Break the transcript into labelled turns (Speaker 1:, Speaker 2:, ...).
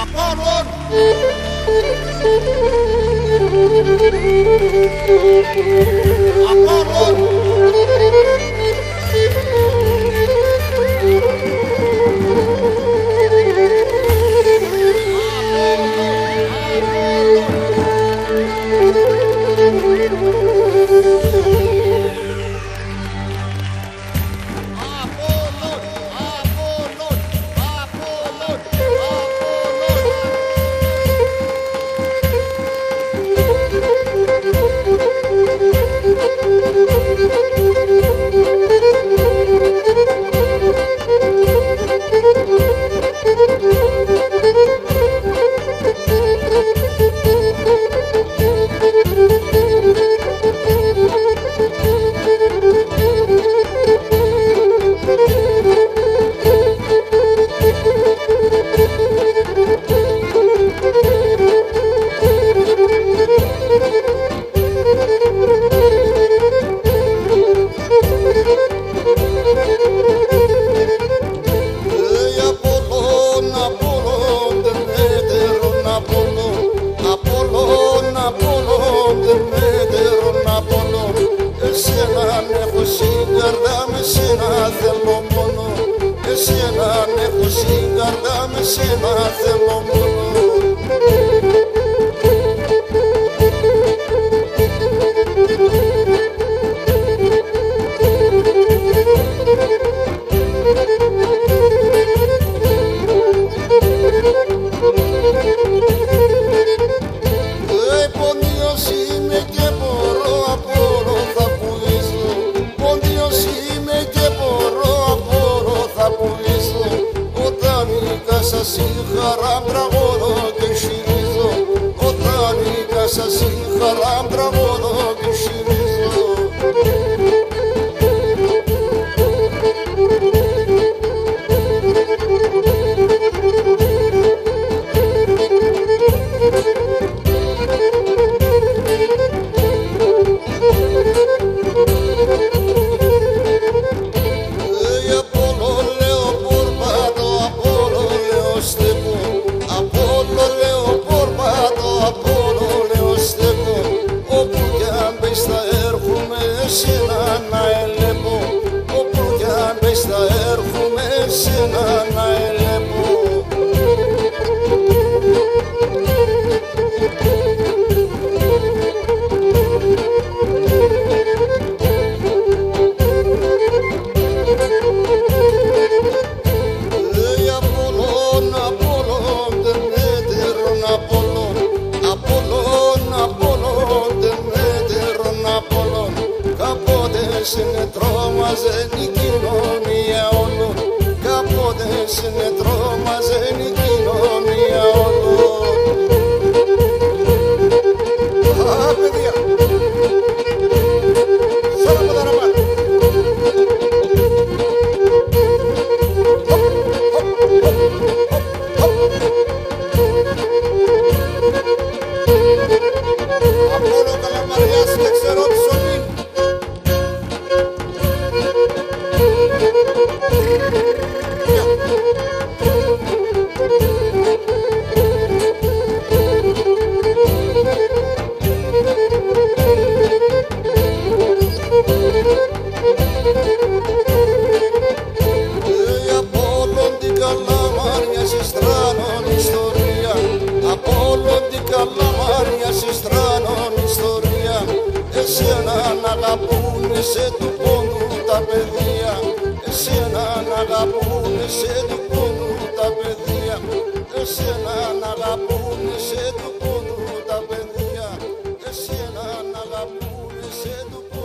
Speaker 1: Apollo. się na ze Χαράμ τραγούδο και ξυνίζω όταν νίκα σας χαράμ τραγούδο yourself. thousand σε του πόνου τα παιδεία Εσένα να αγαπούν σε του πόνου τα παιδεία Εσένα να αγαπούν σε του πόνου τα παιδεία Εσένα να αγαπούν σε του πόνου